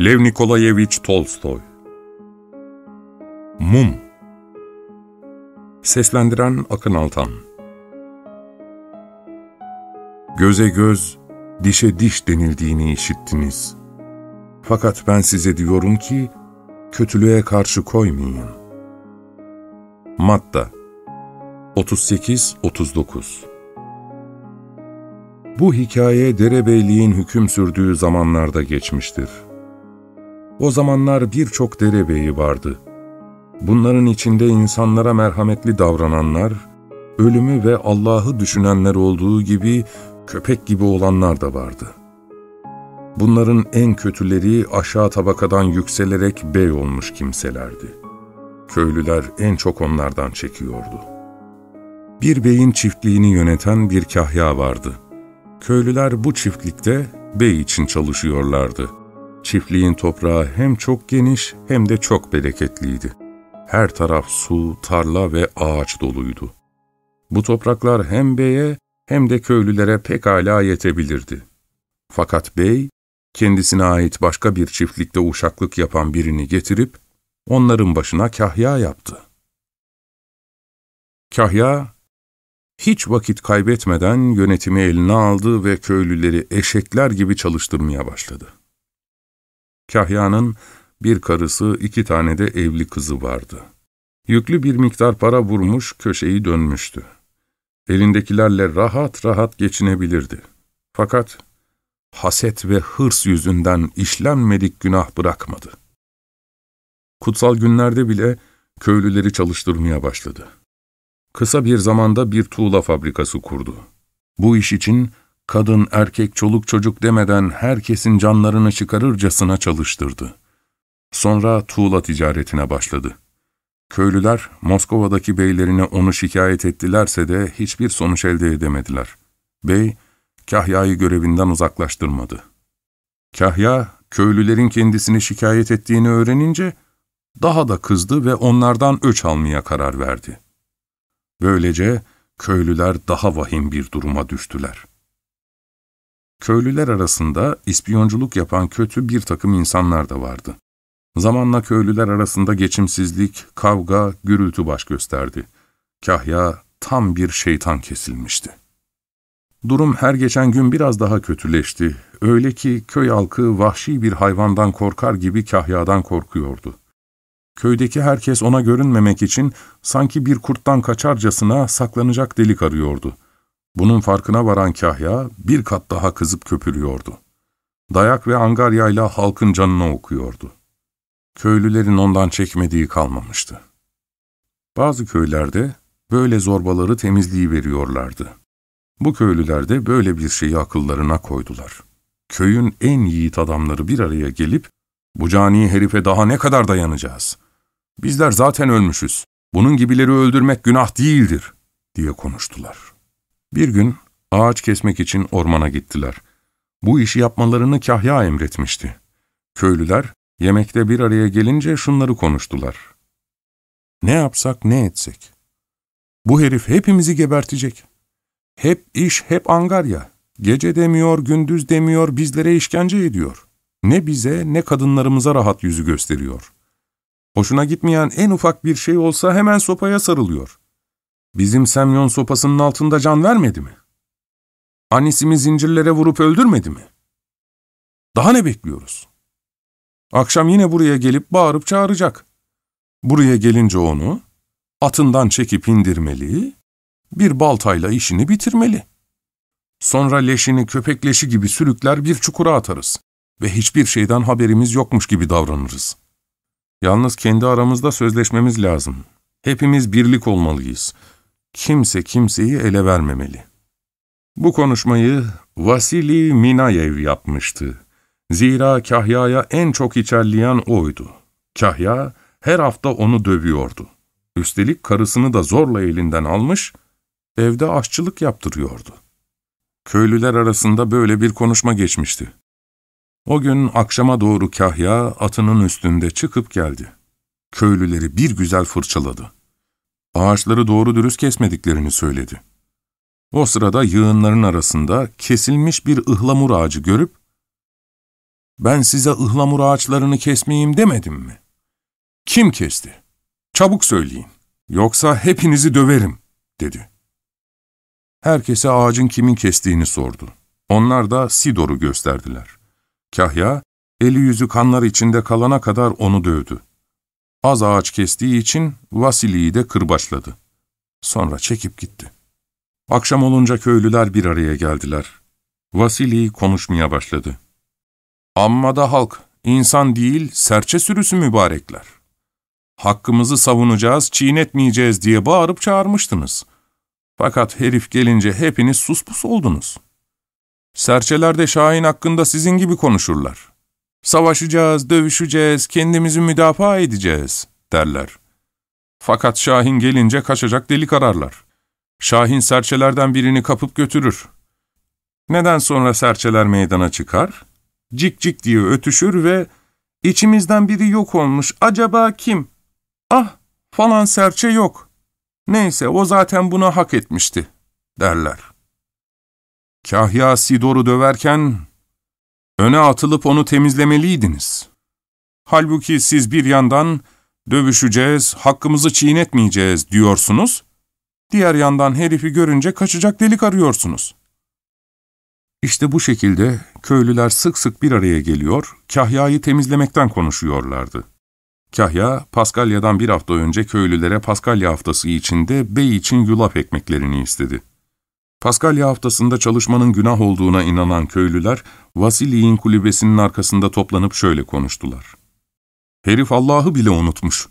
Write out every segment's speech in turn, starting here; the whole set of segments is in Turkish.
Lev Nikolayevich Tolstoy Mum Seslendiren Akın Altan Göze göz, dişe diş denildiğini işittiniz. Fakat ben size diyorum ki, kötülüğe karşı koymayın. Matta 38-39 Bu hikaye derebeyliğin hüküm sürdüğü zamanlarda geçmiştir. O zamanlar birçok derebeyi vardı. Bunların içinde insanlara merhametli davrananlar, ölümü ve Allah'ı düşünenler olduğu gibi köpek gibi olanlar da vardı. Bunların en kötüleri aşağı tabakadan yükselerek bey olmuş kimselerdi. Köylüler en çok onlardan çekiyordu. Bir beyin çiftliğini yöneten bir kahya vardı. Köylüler bu çiftlikte bey için çalışıyorlardı. Çiftliğin toprağı hem çok geniş hem de çok bereketliydi. Her taraf su, tarla ve ağaç doluydu. Bu topraklar hem beye hem de köylülere pekala yetebilirdi. Fakat bey, kendisine ait başka bir çiftlikte uşaklık yapan birini getirip, onların başına kahya yaptı. Kahya, hiç vakit kaybetmeden yönetimi eline aldı ve köylüleri eşekler gibi çalıştırmaya başladı. Kahya'nın bir karısı, iki tane de evli kızı vardı. Yüklü bir miktar para vurmuş, köşeyi dönmüştü. Elindekilerle rahat rahat geçinebilirdi. Fakat haset ve hırs yüzünden işlenmedik günah bırakmadı. Kutsal günlerde bile köylüleri çalıştırmaya başladı. Kısa bir zamanda bir tuğla fabrikası kurdu. Bu iş için kadın, erkek, çoluk çocuk demeden herkesin canlarını çıkarırcasına çalıştırdı. Sonra tuğla ticaretine başladı. Köylüler Moskova'daki beylerine onu şikayet ettilerse de hiçbir sonuç elde edemediler. Bey, Kahya'yı görevinden uzaklaştırmadı. Kahya, köylülerin kendisini şikayet ettiğini öğrenince daha da kızdı ve onlardan öç almaya karar verdi. Böylece köylüler daha vahim bir duruma düştüler. Köylüler arasında ispiyonculuk yapan kötü bir takım insanlar da vardı. Zamanla köylüler arasında geçimsizlik, kavga, gürültü baş gösterdi. Kahya tam bir şeytan kesilmişti. Durum her geçen gün biraz daha kötüleşti. Öyle ki köy halkı vahşi bir hayvandan korkar gibi kahyadan korkuyordu. Köydeki herkes ona görünmemek için sanki bir kurttan kaçarcasına saklanacak delik arıyordu. Bunun farkına varan kahya bir kat daha kızıp köpürüyordu. Dayak ve angaryayla halkın canına okuyordu. Köylülerin ondan çekmediği kalmamıştı. Bazı köylerde böyle zorbaları temizliği veriyorlardı. Bu köylüler de böyle bir şeyi akıllarına koydular. Köyün en yiğit adamları bir araya gelip, ''Bu cani herife daha ne kadar dayanacağız? Bizler zaten ölmüşüz. Bunun gibileri öldürmek günah değildir.'' diye konuştular. Bir gün ağaç kesmek için ormana gittiler. Bu işi yapmalarını kahya emretmişti. Köylüler yemekte bir araya gelince şunları konuştular. Ne yapsak ne etsek? Bu herif hepimizi gebertecek. Hep iş, hep angarya. Gece demiyor, gündüz demiyor, bizlere işkence ediyor. Ne bize ne kadınlarımıza rahat yüzü gösteriyor. Hoşuna gitmeyen en ufak bir şey olsa hemen sopaya sarılıyor. Bizim Semyon sopasının altında can vermedi mi? Annesimi zincirlere vurup öldürmedi mi? Daha ne bekliyoruz? Akşam yine buraya gelip bağırıp çağıracak. Buraya gelince onu atından çekip indirmeli, bir baltayla işini bitirmeli. Sonra leşini köpek leşi gibi sürükler bir çukura atarız ve hiçbir şeyden haberimiz yokmuş gibi davranırız. Yalnız kendi aramızda sözleşmemiz lazım. Hepimiz birlik olmalıyız. Kimse kimseyi ele vermemeli. Bu konuşmayı Vasili Minayev yapmıştı. Zira Kahya'ya en çok içerleyen oydu. Kahya her hafta onu dövüyordu. Üstelik karısını da zorla elinden almış, evde aşçılık yaptırıyordu. Köylüler arasında böyle bir konuşma geçmişti. O gün akşama doğru Kahya atının üstünde çıkıp geldi. Köylüleri bir güzel fırçaladı. Ağaçları doğru dürüst kesmediklerini söyledi. O sırada yığınların arasında kesilmiş bir ıhlamur ağacı görüp, Ben size ıhlamur ağaçlarını kesmeyeyim demedim mi? Kim kesti? Çabuk söyleyin. Yoksa hepinizi döverim, dedi. Herkese ağacın kimin kestiğini sordu. Onlar da Sidor'u gösterdiler. Kahya, eli yüzü kanlar içinde kalana kadar onu dövdü. Az ağaç kestiği için Vasili'yi de kırbaçladı. Sonra çekip gitti. Akşam olunca köylüler bir araya geldiler. Vasili konuşmaya başladı. Amma da halk, insan değil, serçe sürüsü mübarekler. Hakkımızı savunacağız, çiğnetmeyeceğiz diye bağırıp çağırmıştınız. Fakat herif gelince hepiniz suspus oldunuz. Serçeler de Şahin hakkında sizin gibi konuşurlar. Savaşacağız, dövüşeceğiz, kendimizi müdafaa edeceğiz, derler. Fakat Şahin gelince kaçacak delik ararlar. Şahin serçelerden birini kapıp götürür. Neden sonra serçeler meydana çıkar? Cik cik diye ötüşür ve içimizden biri yok olmuş, acaba kim? Ah, falan serçe yok. Neyse, o zaten buna hak etmişti, derler. Kahya Sidor'u döverken, öne atılıp onu temizlemeliydiniz. Halbuki siz bir yandan, dövüşeceğiz, hakkımızı çiğnetmeyeceğiz diyorsunuz, diğer yandan herifi görünce kaçacak delik arıyorsunuz. İşte bu şekilde köylüler sık sık bir araya geliyor, Kahya'yı temizlemekten konuşuyorlardı. Kahya, Paskalya'dan bir hafta önce köylülere Paskalya haftası içinde bey için yulaf ekmeklerini istedi. Paskalya haftasında çalışmanın günah olduğuna inanan köylüler, Vasili'nin kulübesinin arkasında toplanıp şöyle konuştular. Herif Allah'ı bile unutmuş.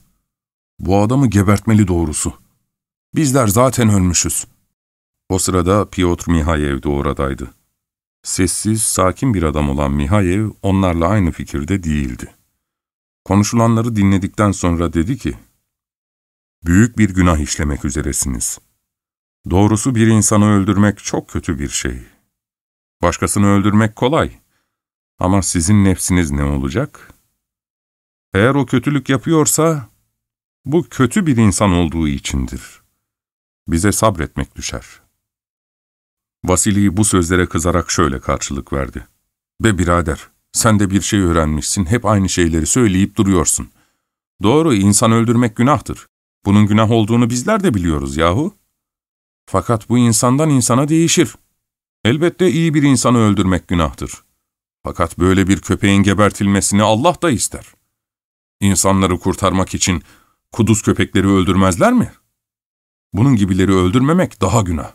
Bu adamı gebertmeli doğrusu. Bizler zaten ölmüşüz. O sırada Piotr Mihayev de oradaydı. Sessiz, sakin bir adam olan Mihayev onlarla aynı fikirde değildi. Konuşulanları dinledikten sonra dedi ki, ''Büyük bir günah işlemek üzeresiniz. Doğrusu bir insanı öldürmek çok kötü bir şey. Başkasını öldürmek kolay. Ama sizin nefsiniz ne olacak? Eğer o kötülük yapıyorsa, bu kötü bir insan olduğu içindir. Bize sabretmek düşer.'' Vasili bu sözlere kızarak şöyle karşılık verdi. ''Be birader, sen de bir şey öğrenmişsin, hep aynı şeyleri söyleyip duruyorsun. Doğru, insan öldürmek günahtır. Bunun günah olduğunu bizler de biliyoruz yahu. Fakat bu insandan insana değişir. Elbette iyi bir insanı öldürmek günahtır. Fakat böyle bir köpeğin gebertilmesini Allah da ister. İnsanları kurtarmak için kuduz köpekleri öldürmezler mi? Bunun gibileri öldürmemek daha günah.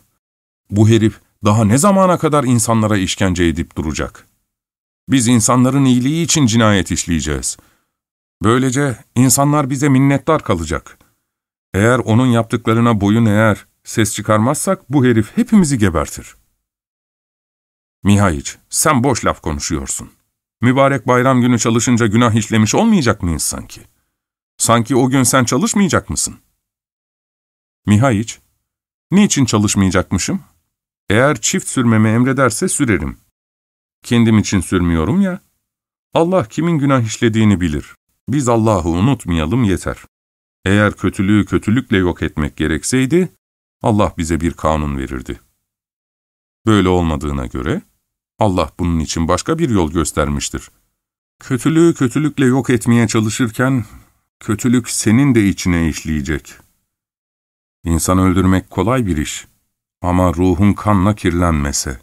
Bu herif daha ne zamana kadar insanlara işkence edip duracak? Biz insanların iyiliği için cinayet işleyeceğiz. Böylece insanlar bize minnettar kalacak. Eğer onun yaptıklarına boyun eğer, ses çıkarmazsak bu herif hepimizi gebertir. Mihaiç, sen boş laf konuşuyorsun. Mübarek bayram günü çalışınca günah işlemiş olmayacak mıyız sanki? Sanki o gün sen çalışmayacak mısın? Mihaiç, niçin çalışmayacakmışım? Eğer çift sürmemi emrederse sürerim. Kendim için sürmüyorum ya. Allah kimin günah işlediğini bilir. Biz Allah'ı unutmayalım yeter. Eğer kötülüğü kötülükle yok etmek gerekseydi, Allah bize bir kanun verirdi. Böyle olmadığına göre, Allah bunun için başka bir yol göstermiştir. Kötülüğü kötülükle yok etmeye çalışırken, kötülük senin de içine işleyecek. İnsan öldürmek kolay bir iş. Ama ruhun kanla kirlenmese.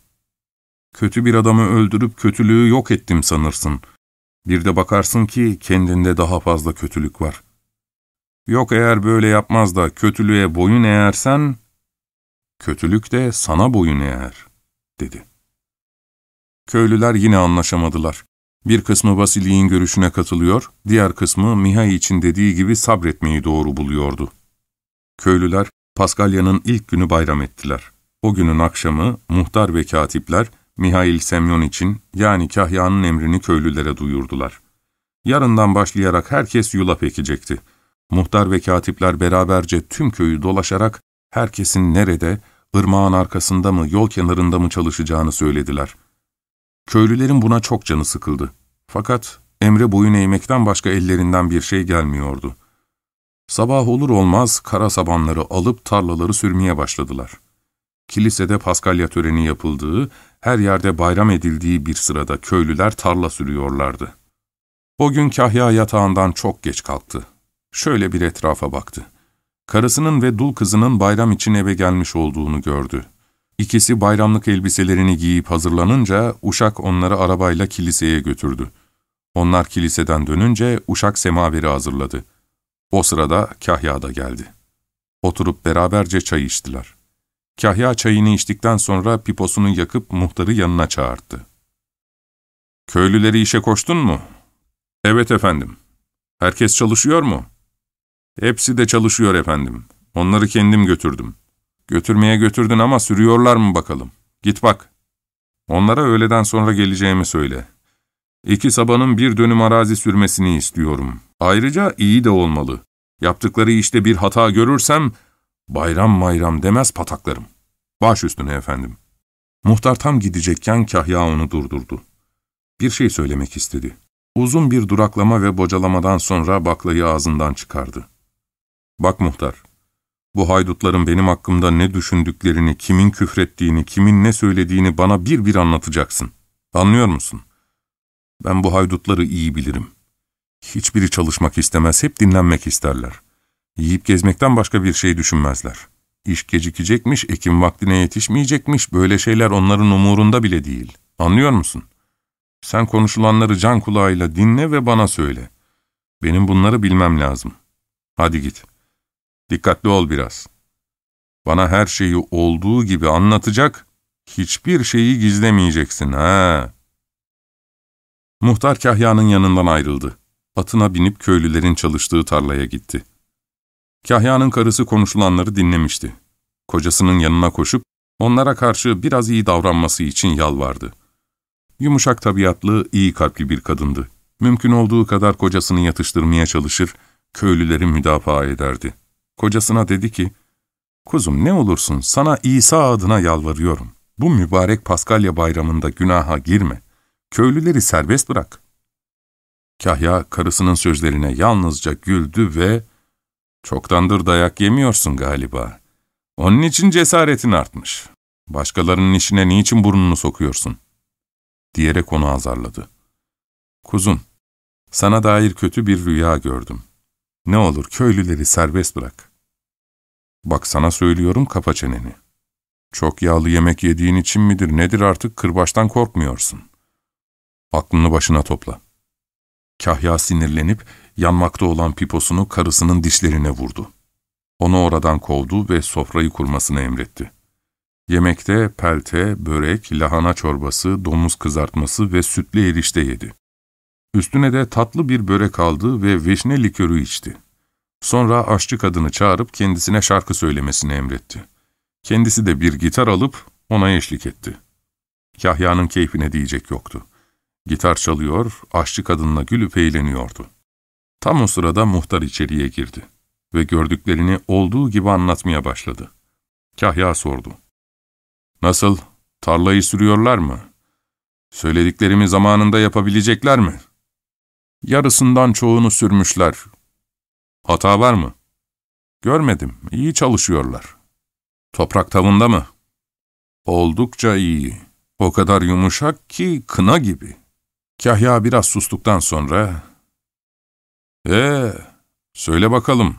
Kötü bir adamı öldürüp kötülüğü yok ettim sanırsın. Bir de bakarsın ki kendinde daha fazla kötülük var. Yok eğer böyle yapmaz da kötülüğe boyun eğersen, kötülük de sana boyun eğer, dedi. Köylüler yine anlaşamadılar. Bir kısmı Vasily'in görüşüne katılıyor, diğer kısmı Mihai için dediği gibi sabretmeyi doğru buluyordu. Köylüler, Paskalya'nın ilk günü bayram ettiler. O günün akşamı muhtar ve katipler Mihail Semyon için yani Kahya'nın emrini köylülere duyurdular. Yarından başlayarak herkes yulaf ekecekti. Muhtar ve katipler beraberce tüm köyü dolaşarak herkesin nerede, ırmağın arkasında mı, yol kenarında mı çalışacağını söylediler. Köylülerin buna çok canı sıkıldı. Fakat emre boyun eğmekten başka ellerinden bir şey gelmiyordu. Sabah olur olmaz kara sabanları alıp tarlaları sürmeye başladılar. kilisede Paskalya töreni yapıldığı, her yerde bayram edildiği bir sırada köylüler tarla sürüyorlardı. O gün Kahya yatağından çok geç kalktı. Şöyle bir etrafa baktı. Karısının ve dul kızının bayram için eve gelmiş olduğunu gördü. İkisi bayramlık elbiselerini giyip hazırlanınca Uşak onları arabayla kiliseye götürdü. Onlar kiliseden dönünce Uşak semaveri hazırladı. O sırada Kahya da geldi. Oturup beraberce çay içtiler. Kahya çayını içtikten sonra piposunu yakıp muhtarı yanına çağırdı. ''Köylüleri işe koştun mu?'' ''Evet efendim.'' ''Herkes çalışıyor mu?'' ''Hepsi de çalışıyor efendim. Onları kendim götürdüm.'' ''Götürmeye götürdün ama sürüyorlar mı bakalım? Git bak.'' ''Onlara öğleden sonra geleceğimi söyle. İki sabanın bir dönüm arazi sürmesini istiyorum. Ayrıca iyi de olmalı. Yaptıkları işte bir hata görürsem bayram bayram demez pataklarım. Baş üstüne efendim. Muhtar tam gidecekken Kahya onu durdurdu. Bir şey söylemek istedi. Uzun bir duraklama ve bocalamadan sonra baklayı ağzından çıkardı. Bak muhtar, bu haydutların benim hakkımda ne düşündüklerini, kimin küfrettiğini, kimin ne söylediğini bana bir bir anlatacaksın. Anlıyor musun? Ben bu haydutları iyi bilirim. Hiçbiri çalışmak istemez, hep dinlenmek isterler. Yiyip gezmekten başka bir şey düşünmezler. İş gecikecekmiş, ekim vaktine yetişmeyecekmiş, böyle şeyler onların umurunda bile değil. Anlıyor musun? Sen konuşulanları can kulağıyla dinle ve bana söyle. Benim bunları bilmem lazım. Hadi git. Dikkatli ol biraz. Bana her şeyi olduğu gibi anlatacak, hiçbir şeyi gizlemeyeceksin ha. Muhtar Kahya'nın yanından ayrıldı. Atına binip köylülerin çalıştığı tarlaya gitti. Kahya'nın karısı konuşulanları dinlemişti. Kocasının yanına koşup onlara karşı biraz iyi davranması için yalvardı. Yumuşak tabiatlı, iyi kalpli bir kadındı. Mümkün olduğu kadar kocasını yatıştırmaya çalışır, köylüleri müdafaa ederdi. Kocasına dedi ki, ''Kuzum ne olursun sana İsa adına yalvarıyorum. Bu mübarek Paskalya bayramında günaha girme. Köylüleri serbest bırak.'' Kahya karısının sözlerine yalnızca güldü ve ''Çoktandır dayak yemiyorsun galiba. Onun için cesaretin artmış. Başkalarının işine niçin burnunu sokuyorsun?'' diyerek onu azarladı. ''Kuzum, sana dair kötü bir rüya gördüm. Ne olur köylüleri serbest bırak. Bak sana söylüyorum kapa çeneni. Çok yağlı yemek yediğin için midir nedir artık kırbaçtan korkmuyorsun. Aklını başına topla.'' Kahya sinirlenip yanmakta olan piposunu karısının dişlerine vurdu. Onu oradan kovdu ve sofrayı kurmasını emretti. Yemekte pelte, börek, lahana çorbası, domuz kızartması ve sütlü erişte yedi. Üstüne de tatlı bir börek aldı ve vişne likörü içti. Sonra aşçı kadını çağırıp kendisine şarkı söylemesini emretti. Kendisi de bir gitar alıp ona eşlik etti. Kahya'nın keyfine diyecek yoktu. Gitar çalıyor, aşçı kadınla gülüp eğleniyordu. Tam o sırada muhtar içeriye girdi ve gördüklerini olduğu gibi anlatmaya başladı. Kahya sordu. ''Nasıl, tarlayı sürüyorlar mı? Söylediklerimi zamanında yapabilecekler mi?'' ''Yarısından çoğunu sürmüşler. Hata var mı?'' ''Görmedim, iyi çalışıyorlar.'' ''Toprak tavında mı?'' ''Oldukça iyi. O kadar yumuşak ki kına gibi.'' Kahya biraz sustuktan sonra, ''Ee, söyle bakalım.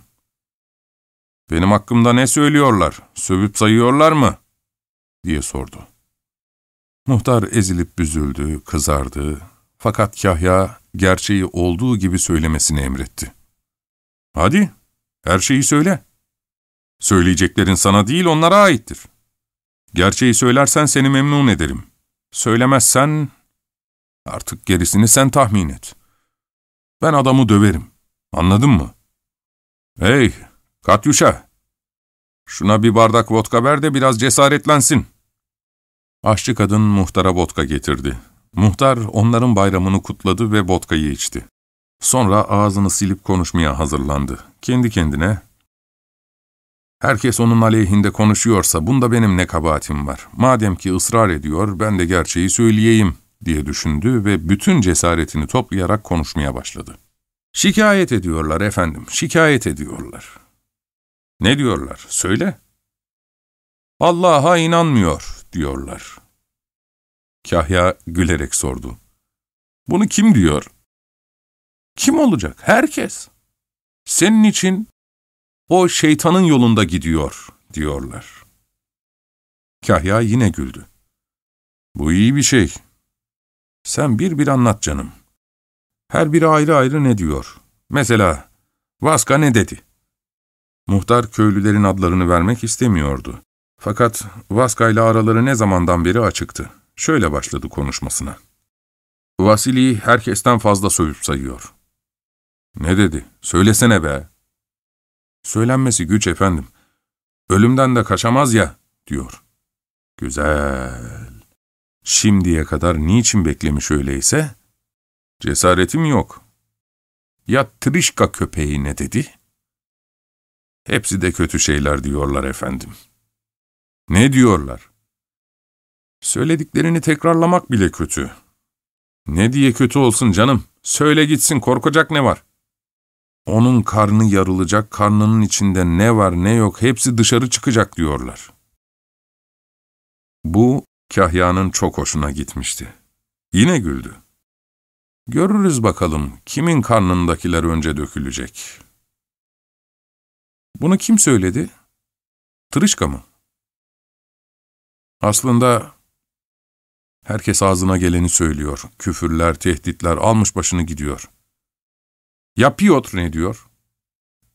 Benim hakkımda ne söylüyorlar, sövüp sayıyorlar mı?'' diye sordu. Muhtar ezilip büzüldü, kızardı. Fakat Kahya gerçeği olduğu gibi söylemesini emretti. ''Hadi, her şeyi söyle. Söyleyeceklerin sana değil, onlara aittir. Gerçeği söylersen seni memnun ederim. Söylemezsen Artık gerisini sen tahmin et. Ben adamı döverim. Anladın mı? Hey, Katyuşa! Şuna bir bardak vodka ver de biraz cesaretlensin. Aşçı kadın muhtara vodka getirdi. Muhtar onların bayramını kutladı ve vodkayı içti. Sonra ağzını silip konuşmaya hazırlandı. Kendi kendine, ''Herkes onun aleyhinde konuşuyorsa bunda benim ne kabahatim var. Madem ki ısrar ediyor, ben de gerçeği söyleyeyim.'' diye düşündü ve bütün cesaretini toplayarak konuşmaya başladı. Şikayet ediyorlar efendim, şikayet ediyorlar. Ne diyorlar? Söyle. Allah'a inanmıyor diyorlar. Kahya gülerek sordu. Bunu kim diyor? Kim olacak? Herkes. Senin için o şeytanın yolunda gidiyor diyorlar. Kahya yine güldü. Bu iyi bir şey. Sen bir bir anlat canım. Her biri ayrı ayrı ne diyor? Mesela Vaska ne dedi? Muhtar köylülerin adlarını vermek istemiyordu. Fakat Vaska ile araları ne zamandan beri açıktı. Şöyle başladı konuşmasına. Vasili herkesten fazla sövüp sayıyor. Ne dedi? Söylesene be. Söylenmesi güç efendim. Ölümden de kaçamaz ya, diyor. Güzel. Şimdiye kadar niçin beklemiş öyleyse? Cesaretim yok. Ya Trişka köpeği ne dedi? Hepsi de kötü şeyler diyorlar efendim. Ne diyorlar? Söylediklerini tekrarlamak bile kötü. Ne diye kötü olsun canım? Söyle gitsin, korkacak ne var? Onun karnı yarılacak, karnının içinde ne var ne yok hepsi dışarı çıkacak diyorlar. Bu, Kahya'nın çok hoşuna gitmişti. Yine güldü. Görürüz bakalım kimin karnındakiler önce dökülecek. Bunu kim söyledi? Tırışka mı? Aslında herkes ağzına geleni söylüyor. Küfürler, tehditler almış başını gidiyor. Ya Piotr ne diyor?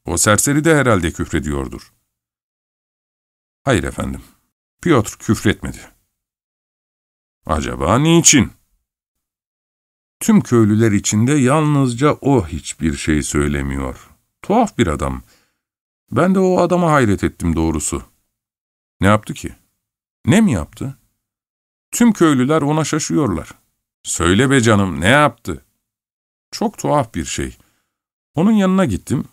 O serseri de herhalde küfrediyordur. Hayır efendim, Piotr küfretmedi. Acaba niçin? Tüm köylüler içinde yalnızca o hiçbir şey söylemiyor. Tuhaf bir adam. Ben de o adama hayret ettim doğrusu. Ne yaptı ki? Ne mi yaptı? Tüm köylüler ona şaşıyorlar. Söyle be canım, ne yaptı? Çok tuhaf bir şey. Onun yanına gittim.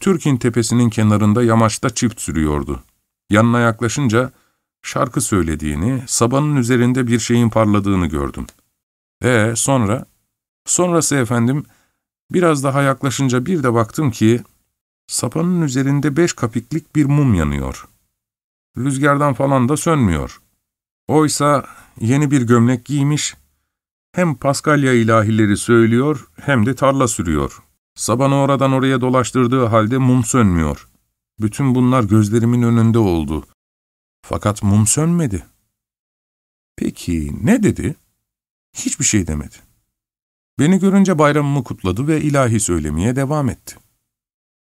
Türk'in tepesinin kenarında yamaçta çift sürüyordu. Yanına yaklaşınca şarkı söylediğini, sabanın üzerinde bir şeyin parladığını gördüm. E sonra? Sonrası efendim, biraz daha yaklaşınca bir de baktım ki, sapanın üzerinde beş kapiklik bir mum yanıyor. Rüzgardan falan da sönmüyor. Oysa yeni bir gömlek giymiş, hem Paskalya ilahileri söylüyor hem de tarla sürüyor. Sabanı oradan oraya dolaştırdığı halde mum sönmüyor. Bütün bunlar gözlerimin önünde oldu. Fakat mum sönmedi. Peki ne dedi? Hiçbir şey demedi. Beni görünce bayramımı kutladı ve ilahi söylemeye devam etti.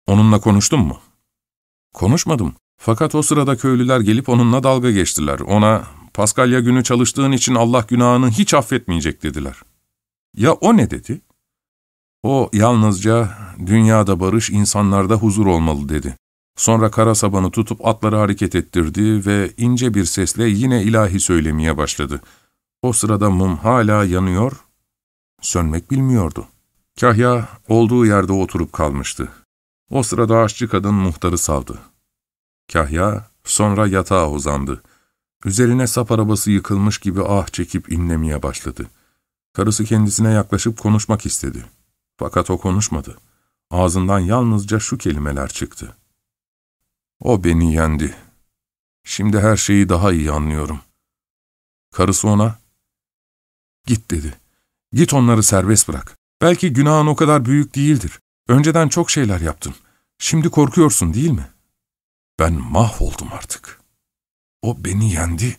Onunla konuştun mu? Konuşmadım. Fakat o sırada köylüler gelip onunla dalga geçtiler. Ona, Paskalya günü çalıştığın için Allah günahını hiç affetmeyecek dediler. Ya o ne dedi? O yalnızca dünyada barış, insanlarda huzur olmalı dedi. Sonra kara sabanı tutup atları hareket ettirdi ve ince bir sesle yine ilahi söylemeye başladı. O sırada mum hala yanıyor, sönmek bilmiyordu. Kahya olduğu yerde oturup kalmıştı. O sırada aşçı kadın muhtarı savdı. Kahya sonra yatağa uzandı. Üzerine sap arabası yıkılmış gibi ah çekip inlemeye başladı. Karısı kendisine yaklaşıp konuşmak istedi. Fakat o konuşmadı. Ağzından yalnızca şu kelimeler çıktı. O beni yendi. Şimdi her şeyi daha iyi anlıyorum. Karısı ona, git dedi. Git onları serbest bırak. Belki günahın o kadar büyük değildir. Önceden çok şeyler yaptın. Şimdi korkuyorsun değil mi? Ben mahvoldum artık. O beni yendi.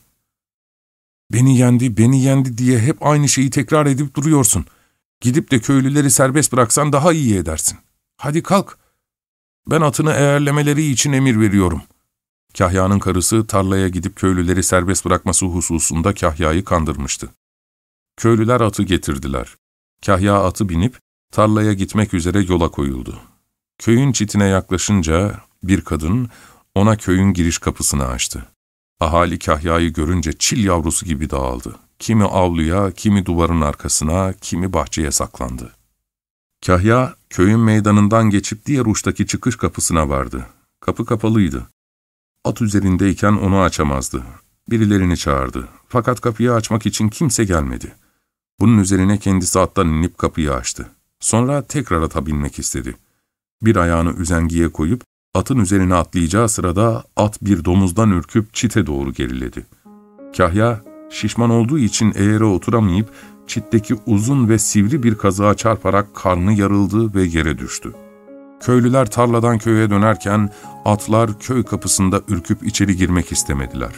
Beni yendi, beni yendi diye hep aynı şeyi tekrar edip duruyorsun. Gidip de köylüleri serbest bıraksan daha iyi edersin. Hadi kalk. Ben atını eğerlemeleri için emir veriyorum. Kahya'nın karısı tarlaya gidip köylüleri serbest bırakması hususunda Kahya'yı kandırmıştı. Köylüler atı getirdiler. Kahya atı binip tarlaya gitmek üzere yola koyuldu. Köyün çitine yaklaşınca bir kadın ona köyün giriş kapısını açtı. Ahali Kahya'yı görünce çil yavrusu gibi dağıldı. Kimi avluya, kimi duvarın arkasına, kimi bahçeye saklandı. Kahya, köyün meydanından geçip diğer uçtaki çıkış kapısına vardı. Kapı kapalıydı. At üzerindeyken onu açamazdı. Birilerini çağırdı. Fakat kapıyı açmak için kimse gelmedi. Bunun üzerine kendisi attan inip kapıyı açtı. Sonra tekrar ata binmek istedi. Bir ayağını üzengiye koyup Atın üzerine atlayacağı sırada at bir domuzdan ürküp çite doğru geriledi. Kahya, şişman olduğu için eğere oturamayıp çitteki uzun ve sivri bir kazığa çarparak karnı yarıldı ve yere düştü. Köylüler tarladan köye dönerken atlar köy kapısında ürküp içeri girmek istemediler.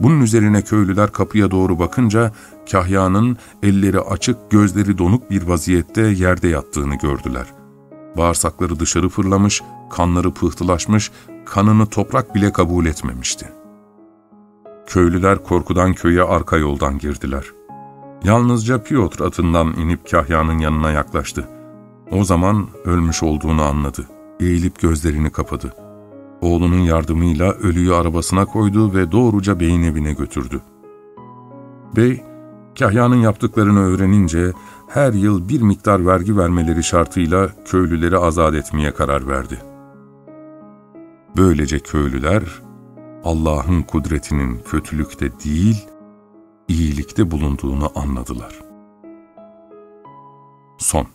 Bunun üzerine köylüler kapıya doğru bakınca Kahya'nın elleri açık, gözleri donuk bir vaziyette yerde yattığını gördüler. Bağırsakları dışarı fırlamış, kanları pıhtılaşmış, kanını toprak bile kabul etmemişti. Köylüler korkudan köye arka yoldan girdiler. Yalnızca Piotr atından inip Kahya'nın yanına yaklaştı. O zaman ölmüş olduğunu anladı. Eğilip gözlerini kapadı. Oğlunun yardımıyla ölüyü arabasına koydu ve doğruca beyin evine götürdü. Bey, Kahya'nın yaptıklarını öğrenince her yıl bir miktar vergi vermeleri şartıyla köylüleri azat etmeye karar verdi. Böylece köylüler Allah'ın kudretinin kötülükte değil, iyilikte bulunduğunu anladılar. Son